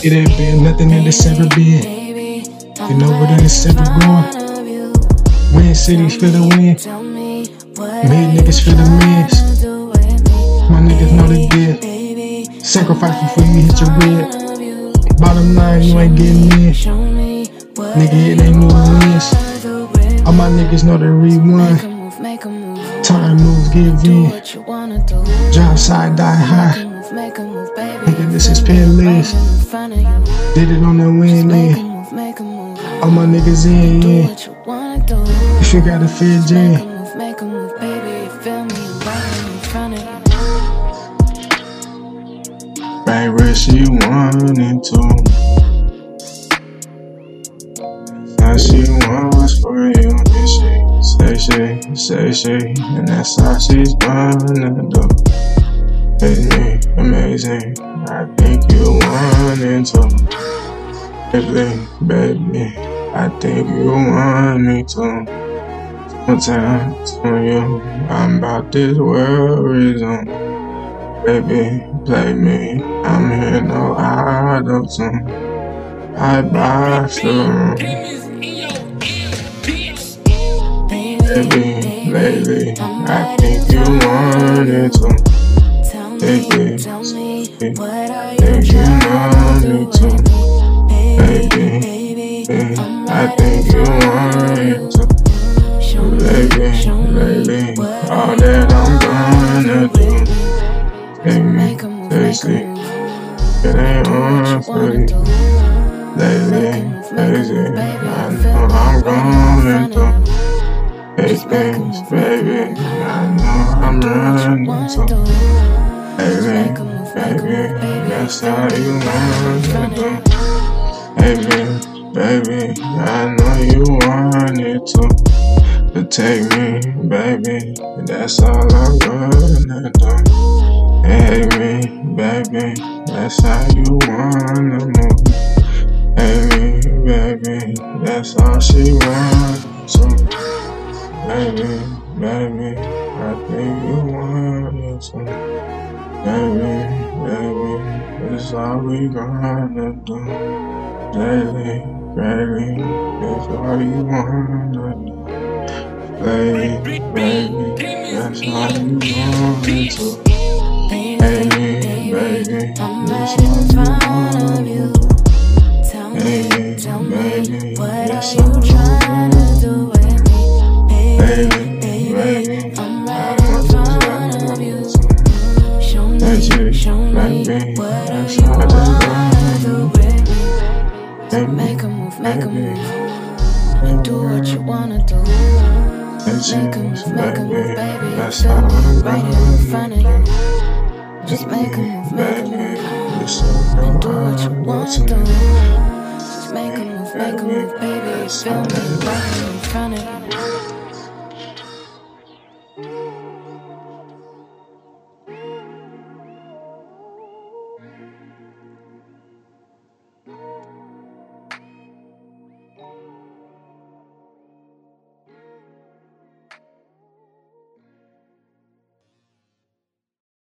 It ain't been nothing that it's ever been. You know what it's ever going. Win cities for the win. Made niggas for the miss. My niggas know the deal. Sacrifice before you hit your red. Bottom line, you ain't getting in. Nigga, it ain't new wins. All my niggas know the rewind. Time moves, give in. Drop side, die high. Nigga, this is Penless. Did it on the win end. All my niggas in, yeah. If you got a fit jam. Right where she wanted to. Now she wants for you, and she say she, say she, and that's how she's gonna do. It's amazing. I think you wanted to. Baby, baby, I think you want me to. Sometimes on you, I'm about this world reason. Baby, play me. I'm here, no auto tune. I box the room. Baby, lately, I think you wanted to. Baby, think you want me to. Baby, I think you. Baby, lately, all that I'm me you. Lately. I know I'm going through big things, baby. I know I'm running to. Baby, baby, that's how you want to do. Baby, baby, I know you wanted to. To take me, baby, that's all I'm gonna do. Hey me, baby, that's how you wanna move. Hey me, baby, that's all she wants to. Baby, baby, I think you want me to. Baby, baby, that's all we gonna do. Daily, baby, that's all you wanna do. Baby, baby, that's all you want me to. Baby, baby, that's all you want me. Baby, baby, that's all you I want Baby, Make a move, make a move. Do what you wanna do. Make a move, make a move, baby, me I'm right in front of you. Just make a move, make a move. what you wanna do. Just make a move, make a move, baby. Feel me right in front of you.